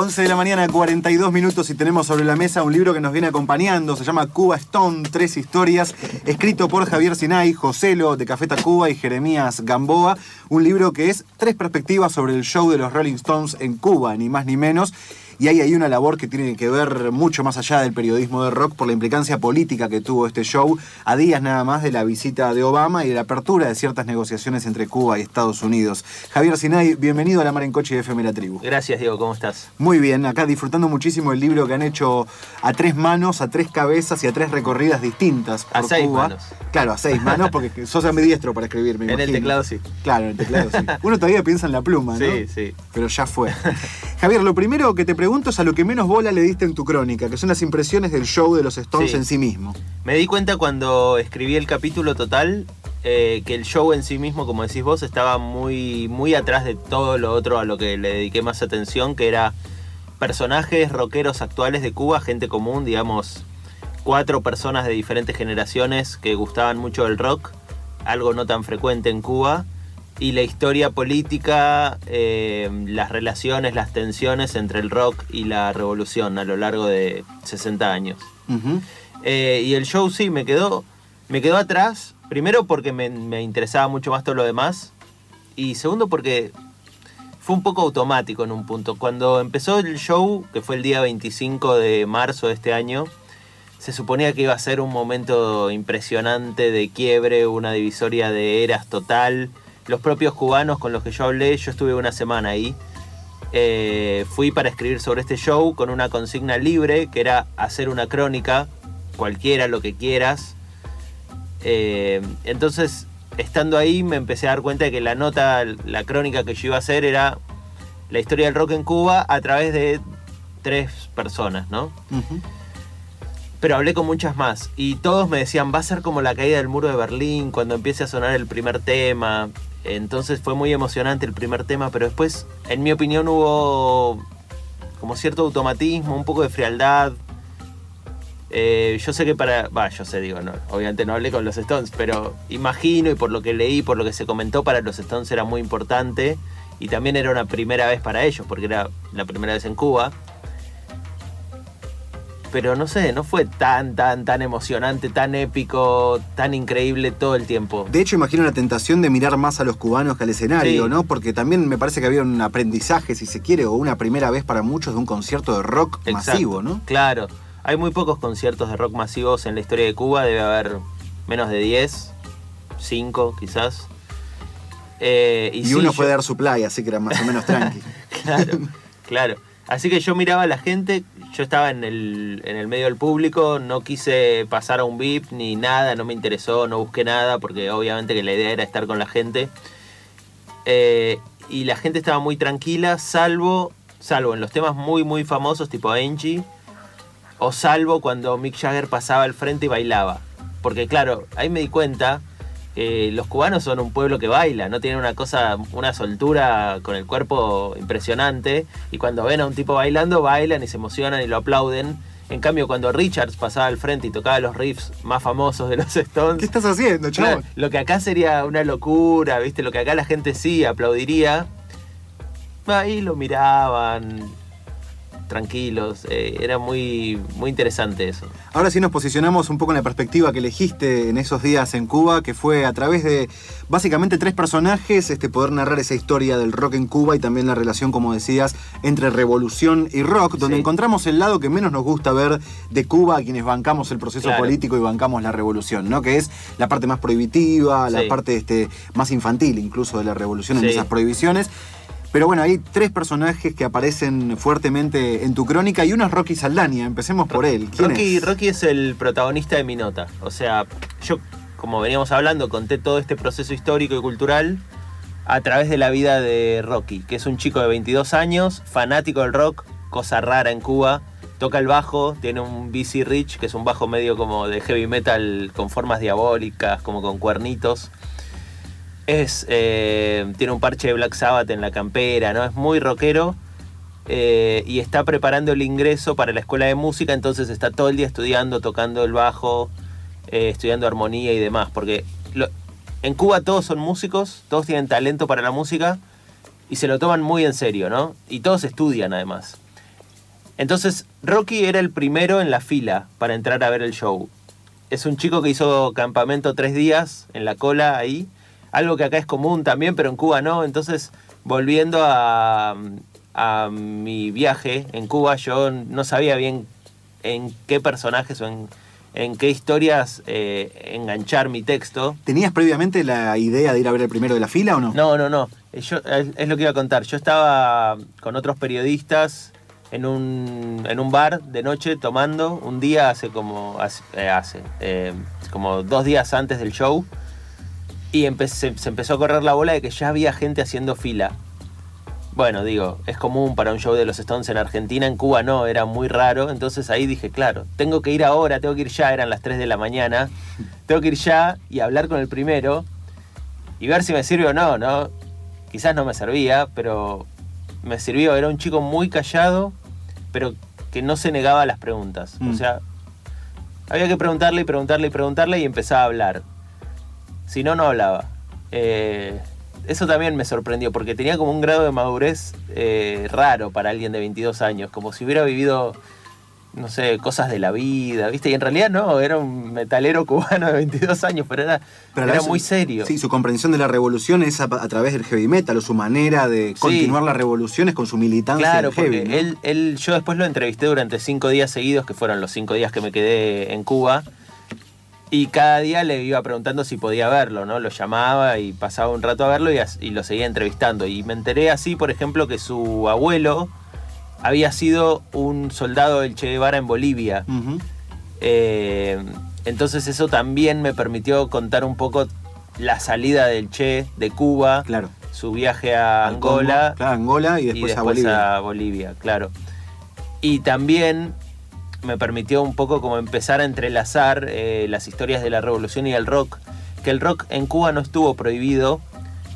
11 de la mañana, 42 minutos y tenemos sobre la mesa un libro que nos viene acompañando, se llama Cuba Stone, tres historias, escrito por Javier Sinay, Joselo de Café Tacuba y Jeremías Gamboa, un libro que es tres perspectivas sobre el show de los Rolling Stones en Cuba, ni más ni menos, y ahí hay una labor que tiene que ver mucho más allá del periodismo de rock por la implicancia política que tuvo este show a días nada más de la visita de Obama y de la apertura de ciertas negociaciones entre Cuba y Estados Unidos. Javier Sinay, bienvenido a La Mar en Coche de FM La Tribu. Gracias, Diego, ¿cómo estás? Muy bien, acá disfrutando muchísimo el libro que han hecho a tres manos, a tres cabezas y a tres recorridas distintas por a seis Cuba. manos. Claro, a seis manos, porque sos ambidiestro para escribir, me En el teclado sí. Claro, en el teclado sí. Uno todavía piensa en la pluma, ¿no? Sí, sí. Pero ya fue. Javier, lo primero que te pregunto es a lo que menos bola le diste en tu crónica, que son las impresiones del show de los Stones Sí. en sí mismo. Me di cuenta cuando escribí el capítulo total eh, que el show en sí mismo, como decís vos, estaba muy, muy atrás de todo lo otro a lo que le dediqué más atención, que era personajes rockeros actuales de Cuba, gente común, digamos, cuatro personas de diferentes generaciones que gustaban mucho del rock, algo no tan frecuente en Cuba, y la historia política, eh, las relaciones, las tensiones entre el rock y la revolución a lo largo de 60 años. Eh, y el show sí, me quedó, me quedó atrás. Primero porque me, me interesaba mucho más todo lo demás. Y segundo porque fue un poco automático en un punto. Cuando empezó el show, que fue el día 25 de marzo de este año, se suponía que iba a ser un momento impresionante de quiebre, una divisoria de eras total. Los propios cubanos con los que yo hablé, yo estuve una semana ahí. eh, fui para escribir sobre este show con una consigna libre, que era hacer una crónica, cualquiera, lo que quieras. Eh, entonces, estando ahí, me empecé a dar cuenta de que la nota, la crónica que yo iba a hacer era la historia del rock en Cuba a través de tres personas, ¿no? Pero hablé con muchas más y todos me decían, va a ser como la caída del muro de Berlín cuando empiece a sonar el primer tema. Entonces fue muy emocionante el primer tema, pero después, en mi opinión, hubo como cierto automatismo, un poco de frialdad. Eh, yo sé que para... Va, yo sé, digo, no, obviamente no hablé con los Stones, pero imagino y por lo que leí, por lo que se comentó, para los Stones era muy importante y también era una primera vez para ellos, porque era la primera vez en Cuba pero no sé, no fue tan, tan, tan emocionante, tan épico, tan increíble todo el tiempo. De hecho, imagino la tentación de mirar más a los cubanos que al escenario, Sí. ¿no? Porque también me parece que había un aprendizaje, si se quiere, o una primera vez para muchos de un concierto de rock Exacto. masivo, ¿no? Claro, hay muy pocos conciertos de rock masivos en la historia de Cuba, debe haber menos de 10, 5 quizás. Eh, y Y, sí, uno yo- fue dar supply, así que era más o menos tranqui. Claro, claro. Así que yo miraba a la gente, yo estaba en el, en el medio del público, no quise pasar a un VIP ni nada, no me interesó, no busqué nada, porque obviamente que la idea era estar con la gente. Eh, y la gente estaba muy tranquila, salvo, salvo en los temas muy, muy famosos, tipo Angie, o salvo cuando Mick Jagger pasaba al frente y bailaba. Porque claro, ahí me di cuenta que los cubanos son un pueblo que baila, no tienen una cosa, una soltura con el cuerpo impresionante. Y cuando ven a un tipo bailando, bailan y se emocionan y lo aplauden. En cambio, cuando Richards pasaba al frente y tocaba los riffs más famosos de los ¿Qué Stones, estás haciendo, chaval? lo que acá sería una locura, ¿viste? Lo que acá la gente sí aplaudiría. Ahí lo miraban tranquilos, eh, era muy, muy interesante eso. Ahora sí nos posicionamos un poco en la perspectiva que elegiste en esos días en Cuba, que fue a través de básicamente tres personajes, este, poder narrar esa historia del rock en Cuba y también la relación, como decías, entre revolución y rock, donde Sí. encontramos el lado que menos nos gusta ver de Cuba a quienes bancamos el proceso Claro. político y bancamos la revolución, ¿no? Que es la parte más prohibitiva, la parte este, más infantil incluso de la revolución en esas prohibiciones. Pero bueno, hay tres personajes que aparecen fuertemente en tu crónica y uno es Rocky Saldaña. Empecemos por él. ¿Quién Rocky, es? Rocky es el protagonista de mi nota. O sea, yo, como veníamos hablando, conté todo este proceso histórico y cultural a través de la vida de Rocky, que es un chico de 22 años, fanático del rock, cosa rara en Cuba. Toca el bajo, tiene un BC Rich, que es un bajo medio como de heavy metal con formas diabólicas, como con cuernitos. Es, eh, tiene un parche de Black Sabbath en la campera, ¿no? Es muy rockero. eh, y está preparando el ingreso para la escuela de música, entonces está todo el día estudiando, tocando el bajo, eh, estudiando armonía y demás, porque en Cuba todos son músicos, todos tienen talento para la música y se lo toman muy en serio, ¿no? Y todos estudian además. Entonces, Rocky era el primero en la fila para entrar a ver el show. Es un chico que hizo campamento tres días en la cola ahí, algo que acá es común también, pero en Cuba no. Entonces, volviendo a, a mi viaje en Cuba, yo no sabía bien en qué personajes o en, en qué historias eh, enganchar mi texto. ¿Tenías previamente la idea de ir a ver el primero de la fila o no? No, no, no. Yo, es, lo que iba a contar. Yo estaba con otros periodistas en un, en un bar de noche tomando un día hace como hace, eh, hace, eh, como dos días antes del show y se empezó a correr la bola de que ya había gente haciendo fila. Bueno, digo, es común para un show de los Stones en Argentina, en Cuba no, era muy raro, entonces ahí dije, claro, tengo que ir ahora, tengo que ir ya, eran las 3 de la mañana, tengo que ir ya y hablar con el primero y ver si me sirve o no, ¿no? Quizás no me servía, pero me sirvió, era un chico muy callado, pero que no se negaba a las preguntas. Mm. O sea, había que preguntarle y preguntarle y preguntarle y empezaba a hablar. Si no, no hablaba. Eh, eso también me sorprendió, porque tenía como un grado de madurez eh, raro para alguien de 22 años, como si hubiera vivido, no sé, cosas de la vida, ¿viste? Y en realidad no, era un metalero cubano de 22 años, pero era, Pero era vez- muy serio. Sí, su comprensión de la revolución es a, a través del heavy metal o su manera de Sí. continuar las revoluciones con su militancia Claro, heavy. porque ¿no? él, él, yo después lo entrevisté durante cinco días seguidos, que fueron los cinco días que me quedé en Cuba. Y cada día le iba preguntando si podía verlo, ¿no? Lo llamaba y pasaba un rato a verlo y, y lo seguía entrevistando. Y me enteré así, por ejemplo, que su abuelo había sido un soldado del Che Guevara en Bolivia. Eh, entonces eso también me permitió contar un poco la salida del Che de Cuba, Claro. su viaje a Angola Congo, claro, Angola y después, a Bolivia. a Bolivia, claro. Y también me permitió un poco como empezar a entrelazar eh, las historias de la revolución y el rock. Que el rock en Cuba no estuvo prohibido,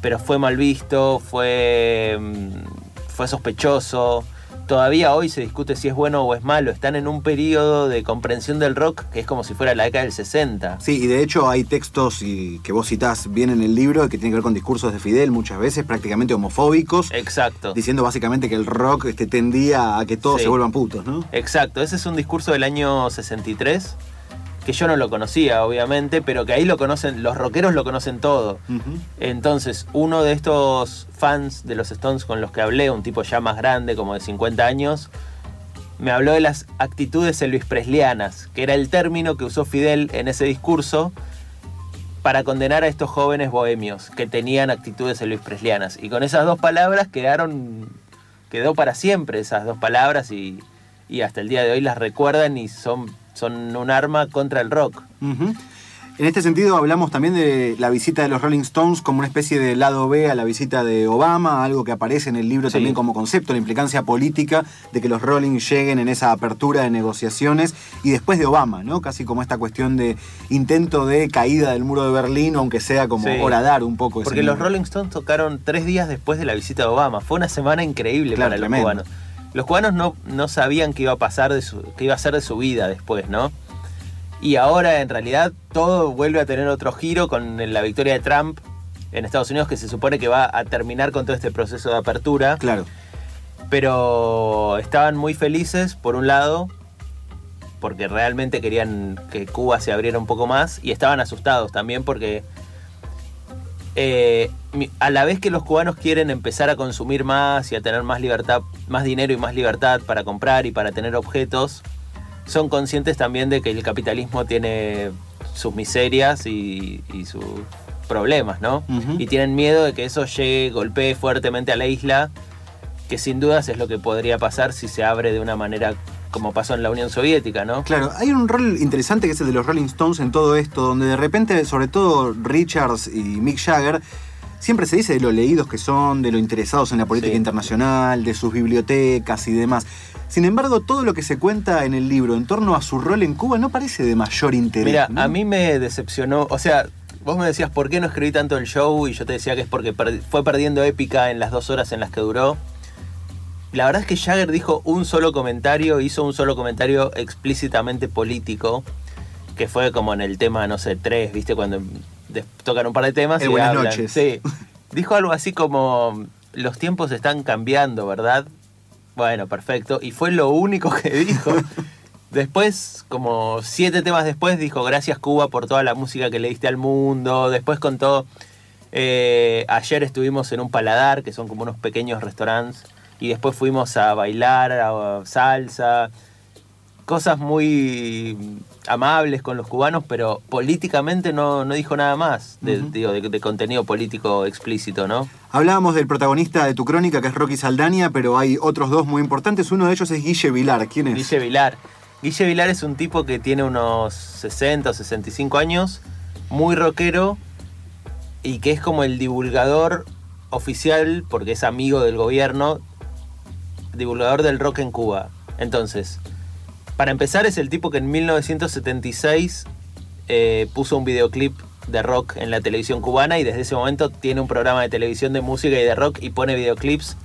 pero fue mal visto, fue, mm, fue sospechoso. Todavía hoy se discute si es bueno o es malo. Están en un periodo de comprensión del rock que es como si fuera la década del 60. Sí, y de hecho hay textos y, que vos citás bien en el libro que tienen que ver con discursos de Fidel muchas veces, prácticamente homofóbicos, Exacto. diciendo básicamente que el rock este, tendía a que todos Sí. se vuelvan putos, ¿no? Exacto, ese es un discurso del año 63, que yo no lo conocía, obviamente, pero que ahí lo conocen, los rockeros lo conocen todo. Entonces, uno de estos fans de los Stones con los que hablé, un tipo ya más grande, como de 50 años, me habló de las actitudes Elvis Presleyanas, que era el término que usó Fidel en ese discurso para condenar a estos jóvenes bohemios que tenían actitudes Elvis Presleyanas. Y con esas dos palabras quedaron, quedó para siempre esas dos palabras y, y hasta el día de hoy las recuerdan y son, son un arma contra el rock. En este sentido hablamos también de la visita de los Rolling Stones como una especie de lado B a la visita de Obama, algo que aparece en el libro Sí. también como concepto, la implicancia política de que los Rolling lleguen en esa apertura de negociaciones y después de Obama, ¿no? Casi como esta cuestión de intento de caída del muro de Berlín, aunque sea como Sí. horadar un poco ese Porque los. Rolling Stones tocaron tres días después de la visita de Obama. Fue una semana increíble Claro, para los cubanos. Los cubanos no, no sabían qué iba a pasar de su, qué iba a ser de su vida después, ¿no? Y ahora en realidad todo vuelve a tener otro giro con la victoria de Trump en Estados Unidos que se supone que va a terminar con todo este proceso de apertura. Claro. Pero estaban muy felices, por un lado, porque realmente querían que Cuba se abriera un poco más, y estaban asustados también porque eh, a la vez que los cubanos quieren empezar a consumir más y a tener más libertad, más dinero y más libertad para comprar y para tener objetos, son conscientes también de que el capitalismo tiene sus miserias y, y sus problemas, ¿no? Y tienen miedo de que eso llegue, golpee fuertemente a la isla, que sin dudas es lo que podría pasar si se abre de una manera como pasó en la Unión Soviética, ¿no? Claro, hay un rol interesante que es el de los Rolling Stones en todo esto, donde de repente, sobre todo Richards y Mick Jagger, siempre se dice de lo leídos que son, de lo interesados en la política Sí. internacional, de sus bibliotecas y demás. Sin embargo, todo lo que se cuenta en el libro en torno a su rol en Cuba no parece de mayor interés. Mira, ¿no? a mí me decepcionó, o sea, vos me decías por qué no escribí tanto el show y yo te decía que es porque fue perdiendo épica en las dos horas en las que duró. La verdad es que Jagger dijo un solo comentario, hizo un solo comentario explícitamente político, que fue como en el tema, no sé, 3, ¿viste? Cuando tocan un par de temas El y buenas hablan. noches. Sí. Dijo algo así como, los tiempos están cambiando, ¿verdad? Bueno, perfecto. Y fue lo único que dijo. Después, como siete temas después, dijo gracias Cuba por toda la música que le diste al mundo. Después contó, eh, ayer estuvimos en un paladar, que son como unos pequeños restaurantes, y después fuimos a bailar, a salsa, cosas muy amables con los cubanos, pero políticamente no, no dijo nada más de, digo, de- de contenido político explícito, ¿no? Hablábamos del protagonista de tu crónica, que es Rocky Saldaña, pero hay otros dos muy importantes. Uno de ellos es Guille Vilar. ¿Quién es? Guille Vilar. Guille Vilar es un tipo que tiene unos 60 o 65 años, muy rockero y que es como el divulgador oficial, porque es amigo del gobierno, divulgador del rock en Cuba. Entonces, para empezar es el tipo que en 1976 eh, puso un videoclip de rock en la televisión cubana y desde ese momento tiene un programa de televisión de música y de rock y pone videoclips.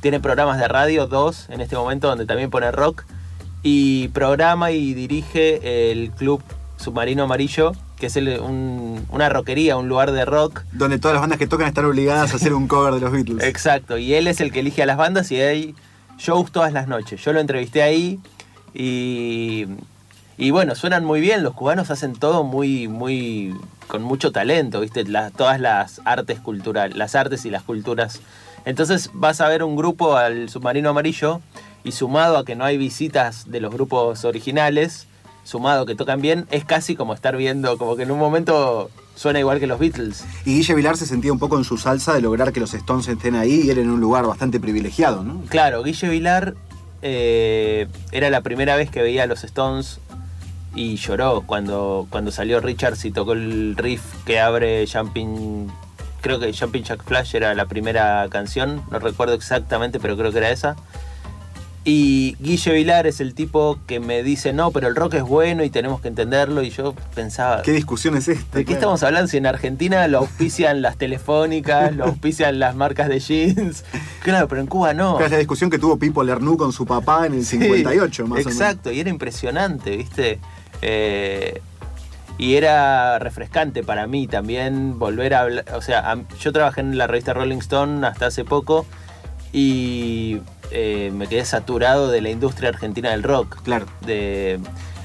Tiene programas de radio, dos en este momento, donde también pone rock. Y programa y dirige el Club Submarino Amarillo, que es el- un- una rockería, un lugar de rock. Donde todas las bandas que tocan están obligadas a hacer un cover de los Beatles. Exacto, y él es el que elige a las bandas y hay shows todas las noches. Yo lo entrevisté ahí y, y bueno, suenan muy bien. Los cubanos hacen todo muy, muy, con mucho talento, ¿viste? Todas las artes culturales, las artes y las culturas. Entonces vas a ver un grupo al Submarino Amarillo y sumado a que no hay visitas de los grupos originales, sumado a que tocan bien, es casi como estar viendo, como que en un momento suena igual que los Beatles. Y Guille Vilar se sentía un poco en su salsa de lograr que los Stones estén ahí y él en un lugar bastante privilegiado, ¿no? Claro, Guille Vilar eh, era la primera vez que veía a los Stones y lloró cuando, cuando salió Richards y tocó el riff que abre Jumping. Creo que Jumping Jack Flash era la primera canción, no recuerdo exactamente, pero creo que era esa. Y Guille Vilar es el tipo que me dice, no, pero el rock es bueno y tenemos que entenderlo. Y yo pensaba, ¿Qué discusión es esta? ¿De qué estamos hablando? Si en Argentina lo auspician las telefónicas, lo auspician las marcas de jeans. Claro, pero en Cuba no. Es la discusión que tuvo Pipo Lernou con su papá en el Sí, 58, más Exacto, y era impresionante, ¿viste? Eh, y era refrescante para mí también volver a hablar. O sea, yo trabajé en la revista Rolling Stone hasta hace poco y eh, me quedé saturado de la industria argentina del rock. Claro. de,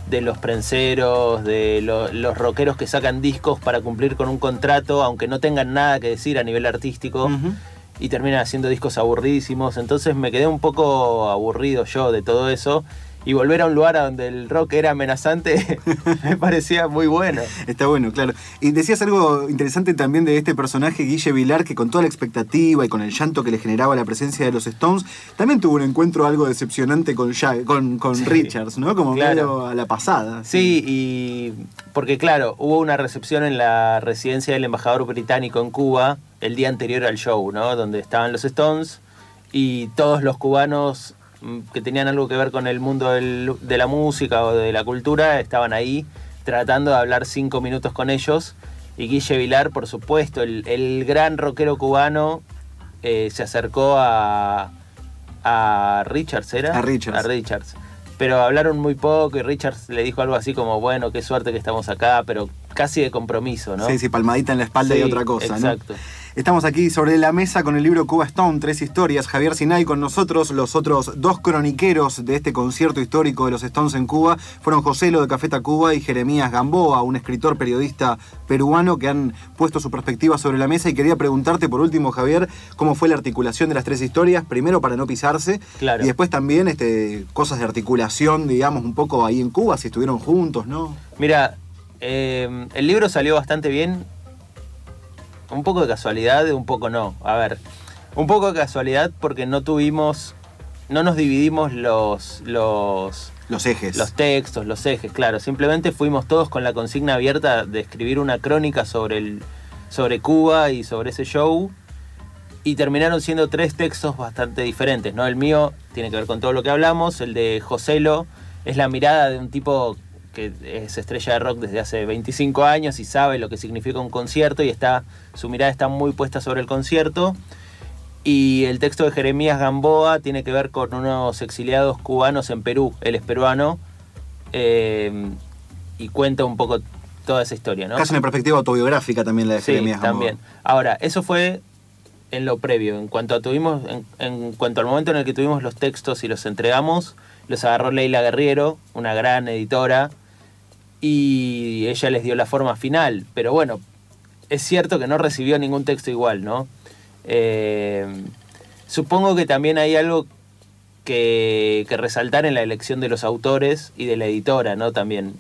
de los prenseros, de lo- los rockeros que sacan discos para cumplir con un contrato, aunque no tengan nada que decir a nivel artístico, y terminan haciendo discos aburridísimos. Entonces me quedé un poco aburrido yo de todo eso. Y volver a un lugar a donde el rock era amenazante me parecía muy bueno. Está bueno, claro. Y decías algo interesante también de este personaje, Guille Vilar, que con toda la expectativa y con el llanto que le generaba la presencia de los Stones, también tuvo un encuentro algo decepcionante con, con, con Sí. Richards, ¿no? Como Claro. medio a la pasada. Sí, y porque claro, hubo una recepción en la residencia del embajador británico en Cuba el día anterior al show, ¿no? Donde estaban los Stones y todos los cubanos que tenían algo que ver con el mundo del- de la música o de la cultura estaban ahí tratando de hablar cinco minutos con ellos. Y Guille Vilar, por supuesto, el, el gran rockero cubano, eh, se acercó a, a Richards, ¿era? A Richards. A Richards. Pero hablaron muy poco y Richards le dijo algo así como, bueno, qué suerte que estamos acá, pero casi de compromiso, ¿no? Sí, sí, palmadita en la espalda y otra cosa, exacto. ¿no? Estamos aquí sobre la mesa con el libro Cuba Stone, tres historias. Javier Sinay con nosotros, los otros dos croniqueros de este concierto histórico de los Stones en Cuba fueron Joselo de Café Tacuba y Jeremías Gamboa, un escritor periodista peruano que han puesto su perspectiva sobre la mesa. Y quería preguntarte por último, Javier, cómo fue la articulación de las tres historias, primero para no pisarse Claro. y después también este, cosas de articulación, digamos, un poco ahí en Cuba, si estuvieron juntos, ¿no? Mira, eh, el libro salió bastante bien. Un poco de casualidad, un poco no. A ver, un poco de casualidad porque no tuvimos, no nos dividimos los, los, Los ejes. los textos, los ejes, claro. Simplemente fuimos todos con la consigna abierta de escribir una crónica sobre, el, sobre Cuba y sobre ese show. Y terminaron siendo tres textos bastante diferentes, ¿no? El mío tiene que ver con todo lo que hablamos, el de Joselo es la mirada de un tipo que es estrella de rock desde hace 25 años y sabe lo que significa un concierto y está su mirada está muy puesta sobre el concierto. Y el texto de Jeremías Gamboa tiene que ver con unos exiliados cubanos en Perú, él es peruano, eh, y cuenta un poco toda esa historia, ¿no? Casi una perspectiva autobiográfica también la de Sí, Jeremías Gamboa. también. Ahora, eso fue en lo previo. En cuanto, a tuvimos, en, en cuanto al momento en el que tuvimos los textos y los entregamos, los agarró Leila Guerriero, una gran editora, y ella les dio la forma final. Pero bueno, es cierto que no recibió ningún texto igual, ¿no? Eh, supongo que también hay algo que, que resaltar en la elección de los autores y de la editora, ¿no? También.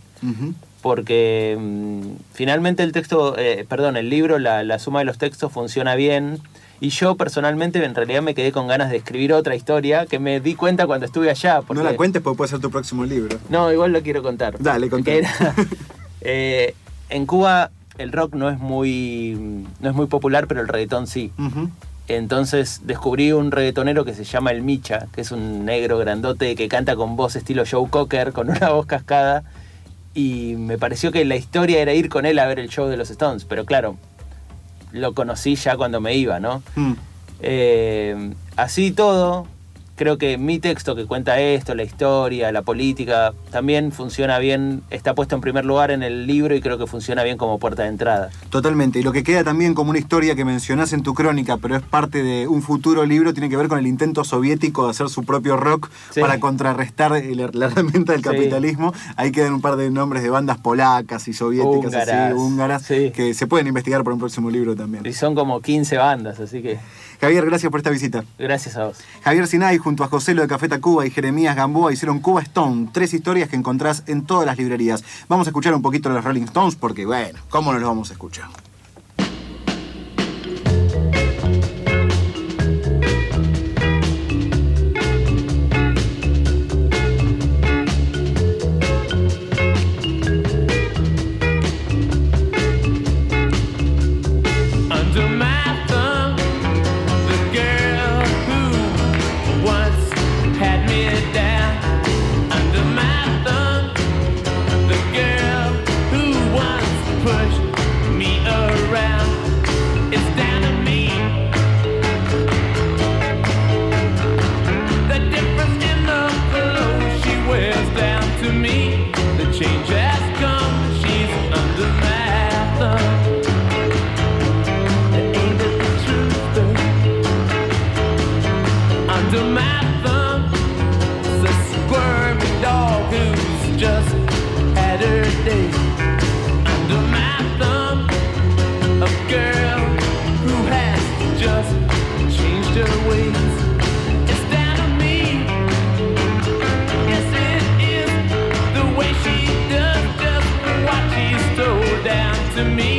Porque mm, finalmente el texto, eh, perdón, el libro, la, la suma de los textos funciona bien. Y yo personalmente en realidad me quedé con ganas de escribir otra historia que me di cuenta cuando estuve allá. Porque, No la cuentes porque puede ser tu próximo libro. No, igual lo quiero contar. Dale, contame. era- eh, en Cuba el rock no es muy no es muy popular, pero el reggaetón sí. Entonces descubrí un reggaetonero que se llama El Micha, que es un negro grandote que canta con voz estilo Joe Cocker, con una voz cascada. Y me pareció que la historia era ir con él a ver el show de los Stones. Pero claro, lo conocí ya cuando me iba, ¿no? Mm. Eh, así todo, creo que mi texto que cuenta esto, la historia, la política, también funciona bien, está puesto en primer lugar en el libro y creo que funciona bien como puerta de entrada. Totalmente. Y lo que queda también como una historia que mencionás en tu crónica, pero es parte de un futuro libro, tiene que ver con el intento soviético de hacer su propio rock Sí. para contrarrestar la herramienta del Sí. capitalismo. Ahí quedan un par de nombres de bandas polacas y soviéticas, Húngaras. así, húngaras, Sí. que se pueden investigar para un próximo libro también. Y son como 15 bandas, así que Javier, gracias por esta visita. gracias a vos. Javier Sinay junto a José Lo de Café Tacuba y Jeremías Gamboa hicieron Cuba Stone, tres historias que encontrás en todas las librerías. Vamos a escuchar un poquito de los Rolling Stones porque, bueno, ¿cómo no los vamos a escuchar? to me.